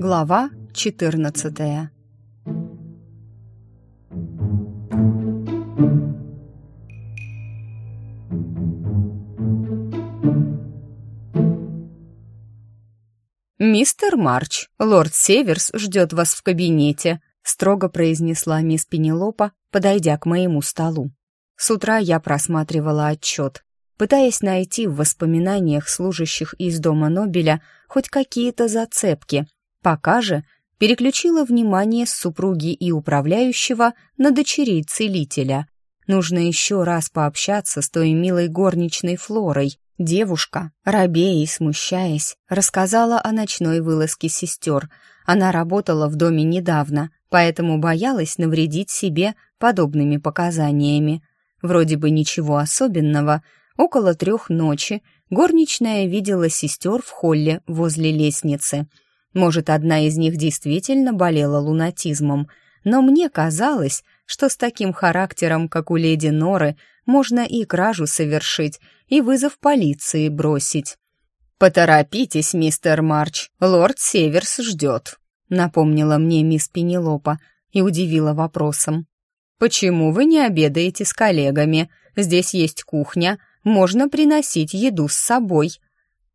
Глава 14 «Мистер Марч, лорд Северс ждет вас в кабинете», строго произнесла мисс Пенелопа, подойдя к моему столу. С утра я просматривала отчет, пытаясь найти в воспоминаниях служащих из дома Нобеля хоть какие-то зацепки. Пока же переключила внимание с супруги и управляющего на дочерей целителя. Нужно еще раз пообщаться с той милой горничной Флорой. Девушка, робея и смущаясь, рассказала о ночной вылазке сестер. Она работала в доме недавно, поэтому боялась навредить себе подобными показаниями. Вроде бы ничего особенного. Около трех ночи горничная видела сестер в холле возле лестницы — может, одна из них действительно болела лунатизмом, но мне казалось, что с таким характером, как у леди Норы, можно и кражу совершить, и вызов полиции бросить. «Поторопитесь, мистер Марч, лорд Северс ждет», — напомнила мне мисс Пенелопа и удивила вопросом. «Почему вы не обедаете с коллегами? Здесь есть кухня, можно приносить еду с собой».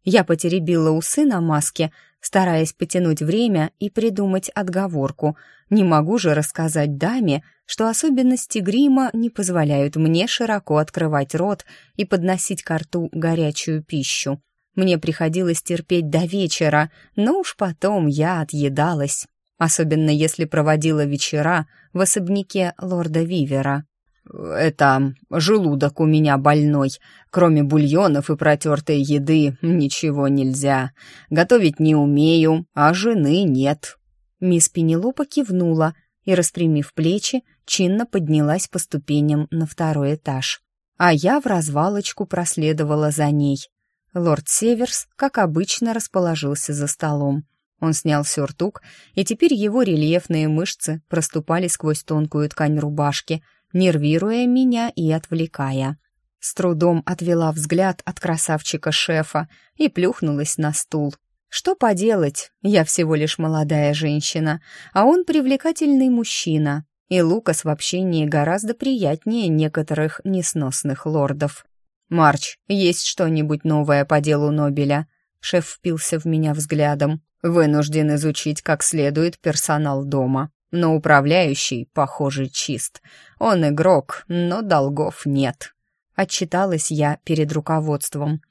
Я потеребила усы на маске, стараясь потянуть время и придумать отговорку. Не могу же рассказать даме, что особенности грима не позволяют мне широко открывать рот и подносить к рту горячую пищу. Мне приходилось терпеть до вечера, но уж потом я отъедалась, особенно если проводила вечера в особняке лорда Вивера. «Это желудок у меня больной. Кроме бульонов и протертой еды ничего нельзя. Готовить не умею, а жены нет». Мисс Пенелопа кивнула и, распрямив плечи, чинно поднялась по ступеням на второй этаж. А я в развалочку проследовала за ней. Лорд Северс, как обычно, расположился за столом. Он снял сюртук, и теперь его рельефные мышцы проступали сквозь тонкую ткань рубашки — нервируя меня и отвлекая. С трудом отвела взгляд от красавчика-шефа и плюхнулась на стул. Что поделать, я всего лишь молодая женщина, а он привлекательный мужчина, и Лукас в общении гораздо приятнее некоторых несносных лордов. «Марч, есть что-нибудь новое по делу Нобеля?» Шеф впился в меня взглядом. «Вынужден изучить как следует персонал дома но управляющий, похоже, чист. Он игрок, но долгов нет. Отчиталась я перед руководством.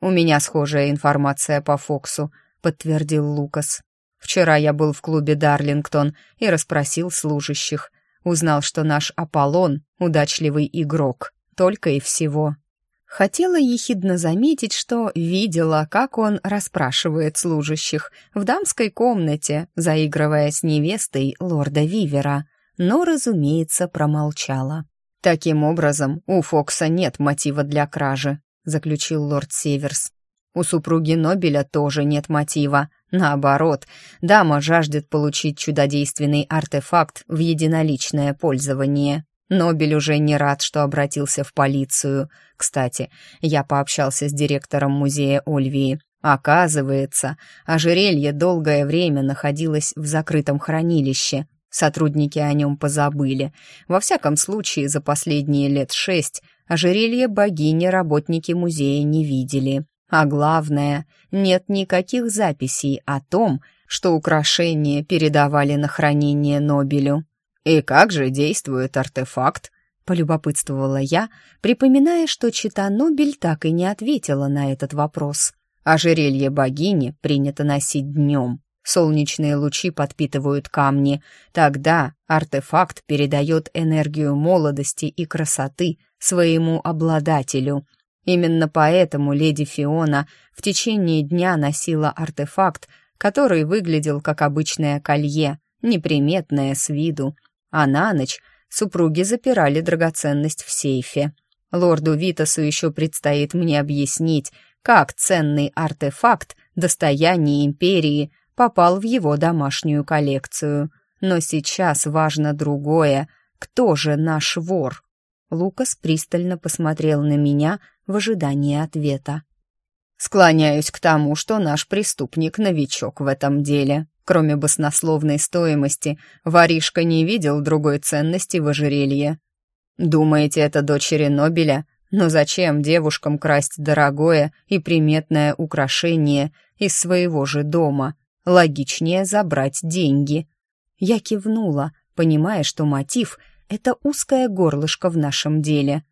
«У меня схожая информация по Фоксу», — подтвердил Лукас. «Вчера я был в клубе «Дарлингтон» и расспросил служащих. Узнал, что наш Аполлон — удачливый игрок. Только и всего». Хотела ехидно заметить, что видела, как он расспрашивает служащих в дамской комнате, заигрывая с невестой лорда Вивера, но, разумеется, промолчала. «Таким образом, у Фокса нет мотива для кражи», — заключил лорд Северс. «У супруги Нобеля тоже нет мотива. Наоборот, дама жаждет получить чудодейственный артефакт в единоличное пользование. Нобель уже не рад, что обратился в полицию. Кстати, я пообщался с директором музея Ольвии. Оказывается, ожерелье долгое время находилось в закрытом хранилище. Сотрудники о нем позабыли. Во всяком случае, за последние лет шесть ожерелье богини работники музея не видели. А главное, нет никаких записей о том, что украшения передавали на хранение Нобелю. «И как же действует артефакт?» — полюбопытствовала я, припоминая, что чита Нобель так и не ответила на этот вопрос. «Ожерелье богини принято носить днем. Солнечные лучи подпитывают камни. Тогда артефакт передает энергию молодости и красоты своему обладателю». Именно поэтому леди Фиона в течение дня носила артефакт, который выглядел как обычное колье, неприметное с виду, а на ночь супруги запирали драгоценность в сейфе. Лорду Витасу еще предстоит мне объяснить, как ценный артефакт, достояние империи, попал в его домашнюю коллекцию. Но сейчас важно другое. Кто же наш вор? Лукас пристально посмотрел на меня в ожидании ответа. Склоняюсь к тому, что наш преступник — новичок в этом деле. Кроме баснословной стоимости, воришка не видел другой ценности в ожерелье. Думаете, это дочери Нобеля? Но зачем девушкам красть дорогое и приметное украшение из своего же дома? Логичнее забрать деньги. Я кивнула, понимая, что мотив — это узкое горлышко в нашем деле.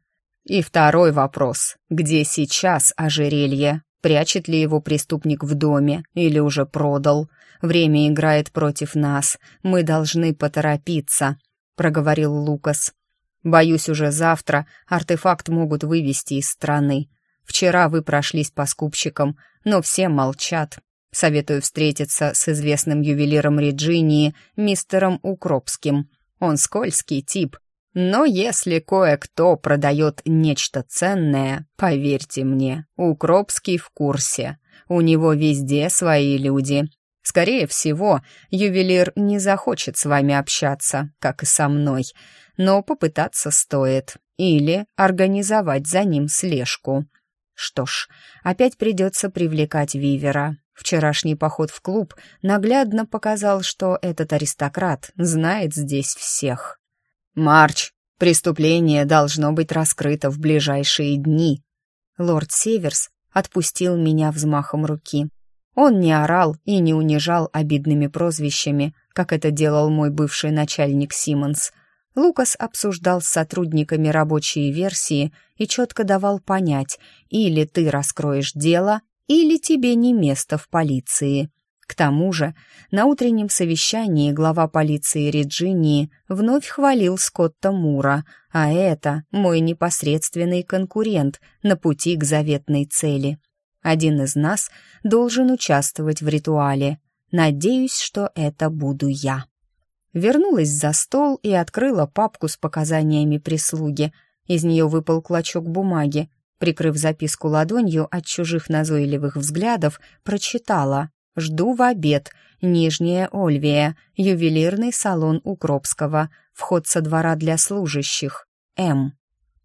И второй вопрос. Где сейчас ожерелье? Прячет ли его преступник в доме или уже продал? Время играет против нас. Мы должны поторопиться», — проговорил Лукас. «Боюсь, уже завтра артефакт могут вывести из страны. Вчера вы прошлись по скупщикам, но все молчат. Советую встретиться с известным ювелиром Реджинии, мистером Укропским. Он скользкий тип, но если кое-кто продает нечто ценное, поверьте мне, Укропский в курсе. У него везде свои люди. Скорее всего, ювелир не захочет с вами общаться, как и со мной, но попытаться стоит. Или организовать за ним слежку. Что ж, опять придется привлекать Вивера. Вчерашний поход в клуб наглядно показал, что этот аристократ знает здесь всех. «Марч, преступление должно быть раскрыто в ближайшие дни». Лорд Северс отпустил меня взмахом руки. Он не орал и не унижал обидными прозвищами, как это делал мой бывший начальник Симмонс. Лукас обсуждал с сотрудниками рабочие версии и четко давал понять, или ты раскроешь дело, или тебе не место в полиции. К тому же, на утреннем совещании глава полиции Реджинии вновь хвалил Скотта Мура, а это мой непосредственный конкурент на пути к заветной цели. Один из нас должен участвовать в ритуале. Надеюсь, что это буду я. Вернулась за стол и открыла папку с показаниями прислуги. Из нее выпал клочок бумаги. Прикрыв записку ладонью от чужих назойливых взглядов, прочитала Жду в обед. Нижняя Ольвия. Ювелирный салон Укропского. Вход со двора для служащих. М.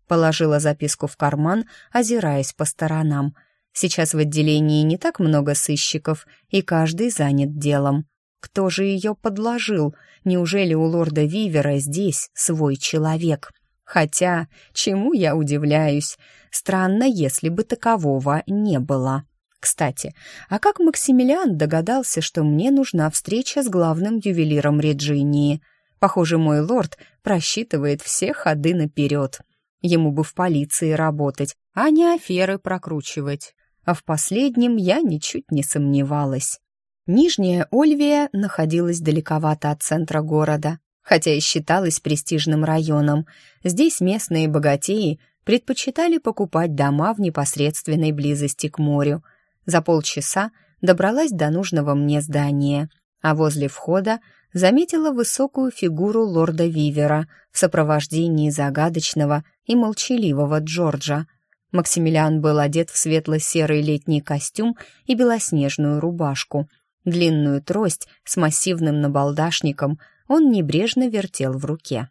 Положила записку в карман, озираясь по сторонам. Сейчас в отделении не так много сыщиков, и каждый занят делом. Кто же ее подложил? Неужели у лорда Вивера здесь свой человек? Хотя, чему я удивляюсь? Странно, если бы такового не было. Кстати, а как Максимилиан догадался, что мне нужна встреча с главным ювелиром Реджинии? Похоже, мой лорд просчитывает все ходы наперед. Ему бы в полиции работать, а не аферы прокручивать. А в последнем я ничуть не сомневалась. Нижняя Ольвия находилась далековато от центра города, хотя и считалась престижным районом. Здесь местные богатеи предпочитали покупать дома в непосредственной близости к морю – за полчаса добралась до нужного мне здания, а возле входа заметила высокую фигуру лорда Вивера в сопровождении загадочного и молчаливого Джорджа. Максимилиан был одет в светло-серый летний костюм и белоснежную рубашку. Длинную трость с массивным набалдашником он небрежно вертел в руке.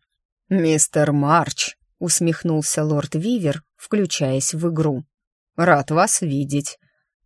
«Мистер Марч», — усмехнулся лорд Вивер, включаясь в игру. «Рад вас видеть.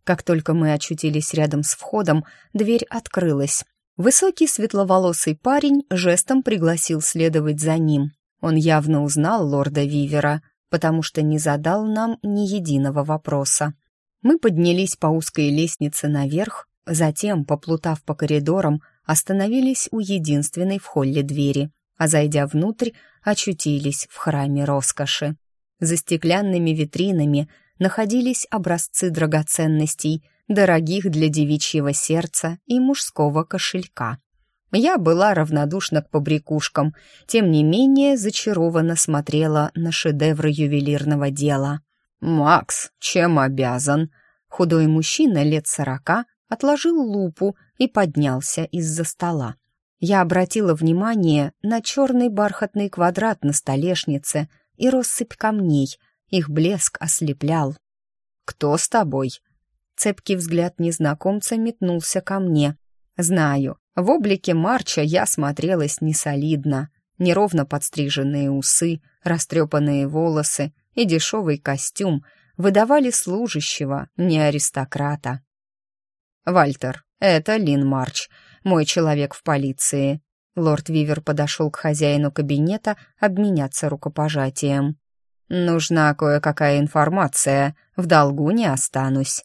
Как только мы очутились рядом с входом, дверь открылась. Высокий светловолосый парень жестом пригласил следовать за ним. Он явно узнал лорда Вивера, потому что не задал нам ни единого вопроса. Мы поднялись по узкой лестнице наверх, затем, поплутав по коридорам, остановились у единственной в холле двери, а зайдя внутрь, очутились в храме роскоши. За стеклянными витринами находились образцы драгоценностей, дорогих для девичьего сердца и мужского кошелька. Я была равнодушна к побрякушкам, тем не менее зачарованно смотрела на шедевры ювелирного дела. «Макс, чем обязан?» Худой мужчина лет сорока отложил лупу и поднялся из-за стола. Я обратила внимание на черный бархатный квадрат на столешнице и россыпь камней, их блеск ослеплял. «Кто с тобой?» Цепкий взгляд незнакомца метнулся ко мне. «Знаю, в облике Марча я смотрелась несолидно. Неровно подстриженные усы, растрепанные волосы и дешевый костюм выдавали служащего, не аристократа. «Вальтер, это Лин Марч, мой человек в полиции». Лорд Вивер подошел к хозяину кабинета обменяться рукопожатием. «Нужна кое-какая информация, в долгу не останусь».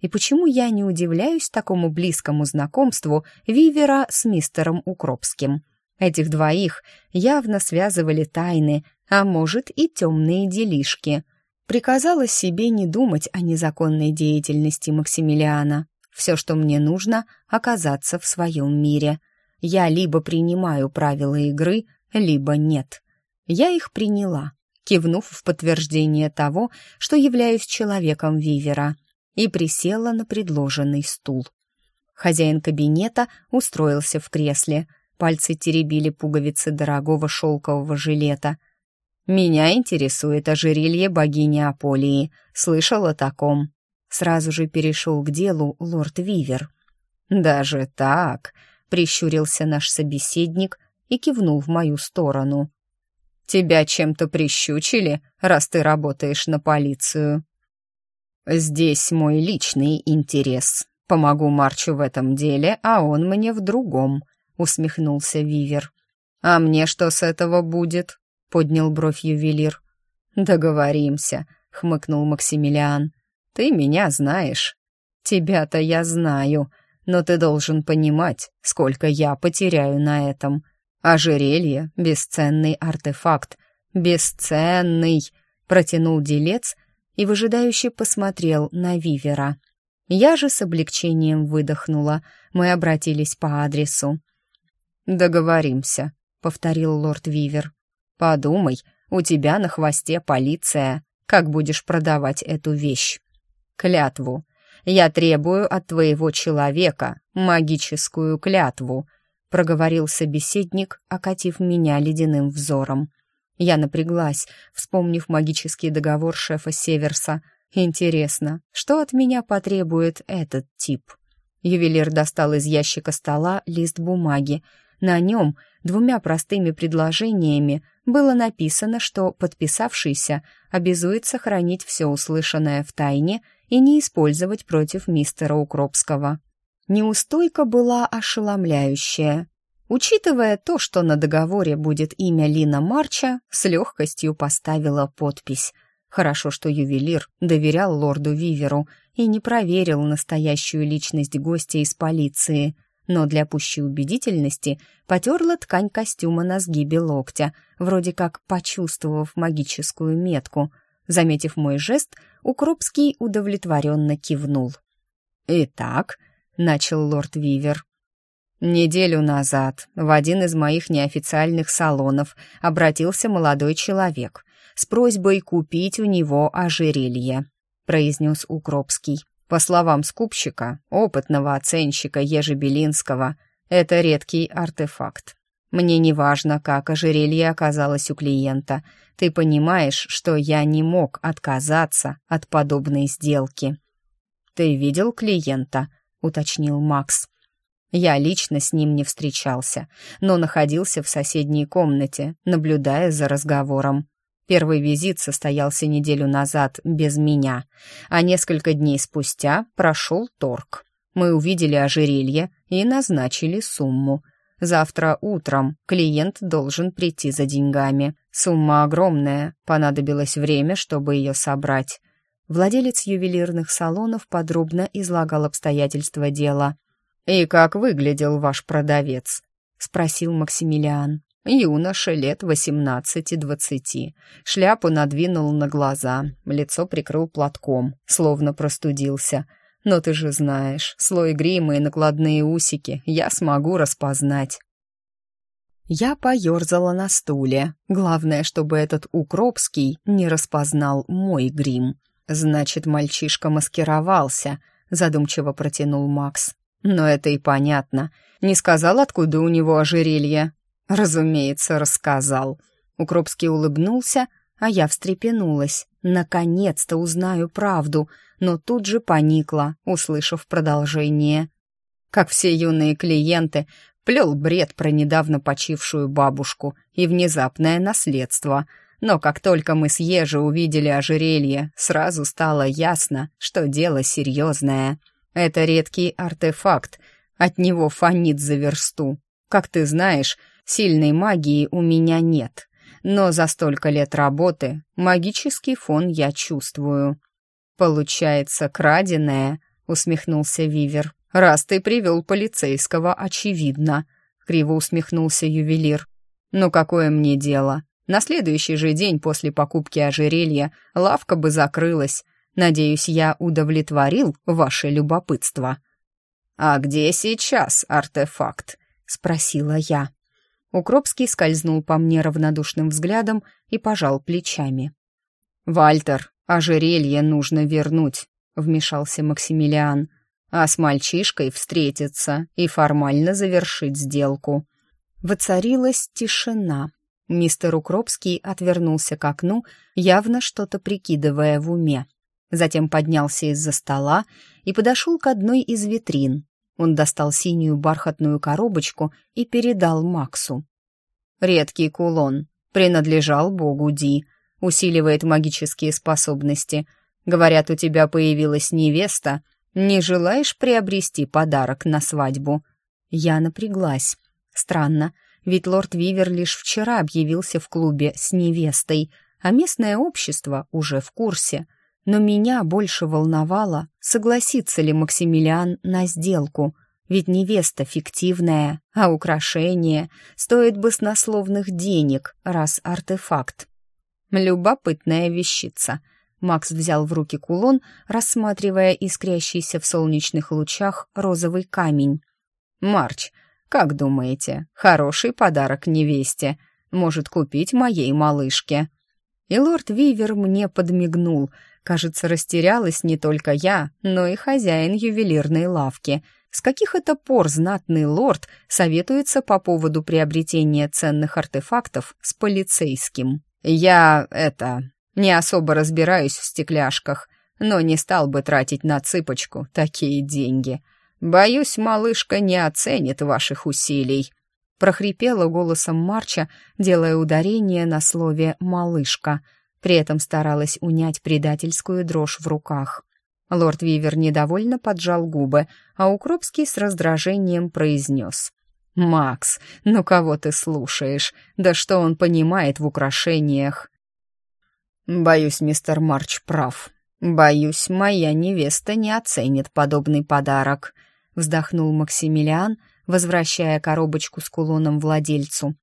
И почему я не удивляюсь такому близкому знакомству Вивера с мистером Укропским? Этих двоих явно связывали тайны, а может и темные делишки. Приказала себе не думать о незаконной деятельности Максимилиана. Все, что мне нужно, оказаться в своем мире. Я либо принимаю правила игры, либо нет. Я их приняла, кивнув в подтверждение того, что являюсь человеком Вивера, и присела на предложенный стул. Хозяин кабинета устроился в кресле — Пальцы теребили пуговицы дорогого шелкового жилета. «Меня интересует ожерелье богини Аполии. Слышал о таком». Сразу же перешел к делу лорд Вивер. «Даже так?» — прищурился наш собеседник и кивнул в мою сторону. «Тебя чем-то прищучили, раз ты работаешь на полицию?» «Здесь мой личный интерес. Помогу Марчу в этом деле, а он мне в другом», усмехнулся Вивер. «А мне что с этого будет?» — поднял бровь ювелир. «Договоримся», — хмыкнул Максимилиан. «Ты меня знаешь». «Тебя-то я знаю, но ты должен понимать, сколько я потеряю на этом. Ожерелье — бесценный артефакт. Бесценный!» — протянул делец и выжидающе посмотрел на Вивера. Я же с облегчением выдохнула. Мы обратились по адресу. «Договоримся», — повторил лорд Вивер. «Подумай, у тебя на хвосте полиция. Как будешь продавать эту вещь?» «Клятву. Я требую от твоего человека магическую клятву», — проговорил собеседник, окатив меня ледяным взором. Я напряглась, вспомнив магический договор шефа Северса. «Интересно, что от меня потребует этот тип?» Ювелир достал из ящика стола лист бумаги, на нем двумя простыми предложениями было написано, что подписавшийся обязуется хранить все услышанное в тайне и не использовать против мистера Укропского. Неустойка была ошеломляющая. Учитывая то, что на договоре будет имя Лина Марча, с легкостью поставила подпись. Хорошо, что ювелир доверял лорду Виверу и не проверил настоящую личность гостя из полиции — но для пущей убедительности потерла ткань костюма на сгибе локтя, вроде как почувствовав магическую метку. Заметив мой жест, Укропский удовлетворенно кивнул. «Итак», — начал лорд Вивер, «Неделю назад в один из моих неофициальных салонов обратился молодой человек с просьбой купить у него ожерелье», — произнес Укропский. По словам скупщика, опытного оценщика Ежи Белинского, это редкий артефакт. Мне не важно, как ожерелье оказалось у клиента. Ты понимаешь, что я не мог отказаться от подобной сделки. «Ты видел клиента?» — уточнил Макс. Я лично с ним не встречался, но находился в соседней комнате, наблюдая за разговором. Первый визит состоялся неделю назад без меня, а несколько дней спустя прошел торг. Мы увидели ожерелье и назначили сумму. Завтра утром клиент должен прийти за деньгами. Сумма огромная, понадобилось время, чтобы ее собрать. Владелец ювелирных салонов подробно излагал обстоятельства дела. «И как выглядел ваш продавец?» — спросил Максимилиан. Юноша лет восемнадцати-двадцати. Шляпу надвинул на глаза, лицо прикрыл платком, словно простудился. Но ты же знаешь, слой грима и накладные усики я смогу распознать. Я поерзала на стуле. Главное, чтобы этот Укропский не распознал мой грим. Значит, мальчишка маскировался, задумчиво протянул Макс. Но это и понятно. Не сказал, откуда у него ожерелье. «Разумеется, рассказал». Укропский улыбнулся, а я встрепенулась. Наконец-то узнаю правду, но тут же поникла, услышав продолжение. Как все юные клиенты, плел бред про недавно почившую бабушку и внезапное наследство. но как только мы с Ежи увидели ожерелье, сразу стало ясно, что дело серьезное. Это редкий артефакт, от него фонит за версту. Как ты знаешь, сильной магии у меня нет, но за столько лет работы магический фон я чувствую. Получается, краденое, усмехнулся Вивер. Раз ты привел полицейского, очевидно, криво усмехнулся ювелир. Ну какое мне дело? На следующий же день после покупки ожерелья лавка бы закрылась. Надеюсь, я удовлетворил ваше любопытство. «А где сейчас артефакт?» — спросила я. Укропский скользнул по мне равнодушным взглядом и пожал плечами. «Вальтер, ожерелье нужно вернуть», — вмешался Максимилиан, «а с мальчишкой встретиться и формально завершить сделку». Воцарилась тишина. Мистер Укропский отвернулся к окну, явно что-то прикидывая в уме. Затем поднялся из-за стола и подошел к одной из витрин. Он достал синюю бархатную коробочку и передал Максу. «Редкий кулон. Принадлежал богу Ди. Усиливает магические способности. Говорят, у тебя появилась невеста. Не желаешь приобрести подарок на свадьбу?» Я напряглась. Странно, ведь лорд Вивер лишь вчера объявился в клубе с невестой, а местное общество уже в курсе. Но меня больше волновало, согласится ли Максимилиан на сделку, ведь невеста фиктивная, а украшение стоит баснословных денег, раз артефакт. Любопытная вещица. Макс взял в руки кулон, рассматривая искрящийся в солнечных лучах розовый камень. «Марч, как думаете, хороший подарок невесте может купить моей малышке?» И лорд Вивер мне подмигнул. Кажется, растерялась не только я, но и хозяин ювелирной лавки. С каких это пор знатный лорд советуется по поводу приобретения ценных артефактов с полицейским? «Я, это, не особо разбираюсь в стекляшках, но не стал бы тратить на цыпочку такие деньги», «Боюсь, малышка не оценит ваших усилий», — прохрипела голосом Марча, делая ударение на слове «малышка». При этом старалась унять предательскую дрожь в руках. Лорд Вивер недовольно поджал губы, а Укропский с раздражением произнес. «Макс, ну кого ты слушаешь? Да что он понимает в украшениях?» «Боюсь, мистер Марч прав. Боюсь, моя невеста не оценит подобный подарок», вздохнул Максимилиан, возвращая коробочку с кулоном владельцу.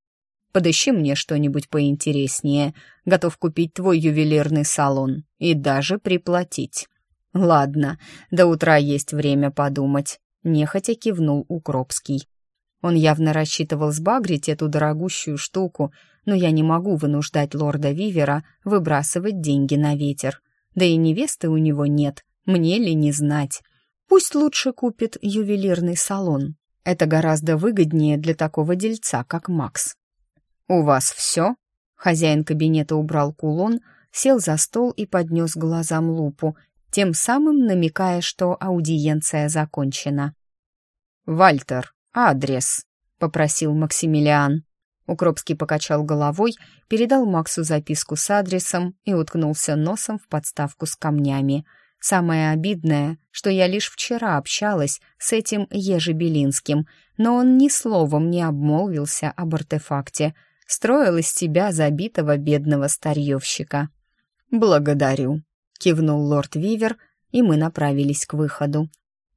«Подыщи мне что-нибудь поинтереснее. Готов купить твой ювелирный салон и даже приплатить». «Ладно, до утра есть время подумать», — нехотя кивнул Укропский. Он явно рассчитывал сбагрить эту дорогущую штуку, но я не могу вынуждать лорда Вивера выбрасывать деньги на ветер. Да и невесты у него нет, мне ли не знать. Пусть лучше купит ювелирный салон. Это гораздо выгоднее для такого дельца, как Макс. «У вас все?» Хозяин кабинета убрал кулон, сел за стол и поднес глазам лупу, тем самым намекая, что аудиенция закончена. «Вальтер, адрес», — попросил Максимилиан. Укропский покачал головой, передал Максу записку с адресом и уткнулся носом в подставку с камнями — Самое обидное, что я лишь вчера общалась с этим Ежебелинским, но он ни словом не обмолвился об артефакте, строил из себя забитого бедного старьевщика. «Благодарю», — кивнул лорд Вивер, и мы направились к выходу.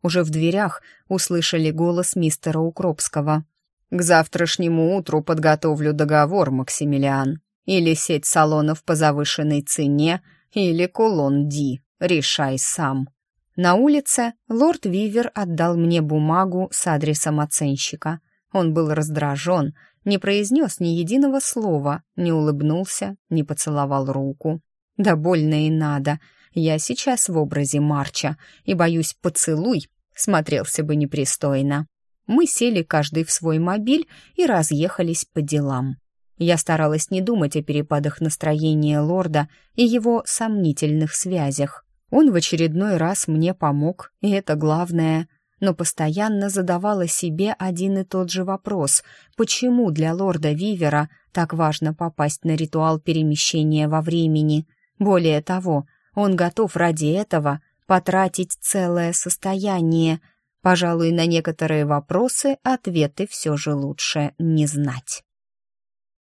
Уже в дверях услышали голос мистера Укропского. «К завтрашнему утру подготовлю договор, Максимилиан. Или сеть салонов по завышенной цене, или кулон Ди». Решай сам. На улице лорд Вивер отдал мне бумагу с адресом оценщика. Он был раздражен, не произнес ни единого слова, не улыбнулся, не поцеловал руку. Да больно и надо. Я сейчас в образе Марча, и, боюсь, поцелуй смотрелся бы непристойно. Мы сели каждый в свой мобиль и разъехались по делам. Я старалась не думать о перепадах настроения лорда и его сомнительных связях. Он в очередной раз мне помог, и это главное. Но постоянно задавала себе один и тот же вопрос, почему для лорда Вивера так важно попасть на ритуал перемещения во времени. Более того, он готов ради этого потратить целое состояние. Пожалуй, на некоторые вопросы ответы все же лучше не знать.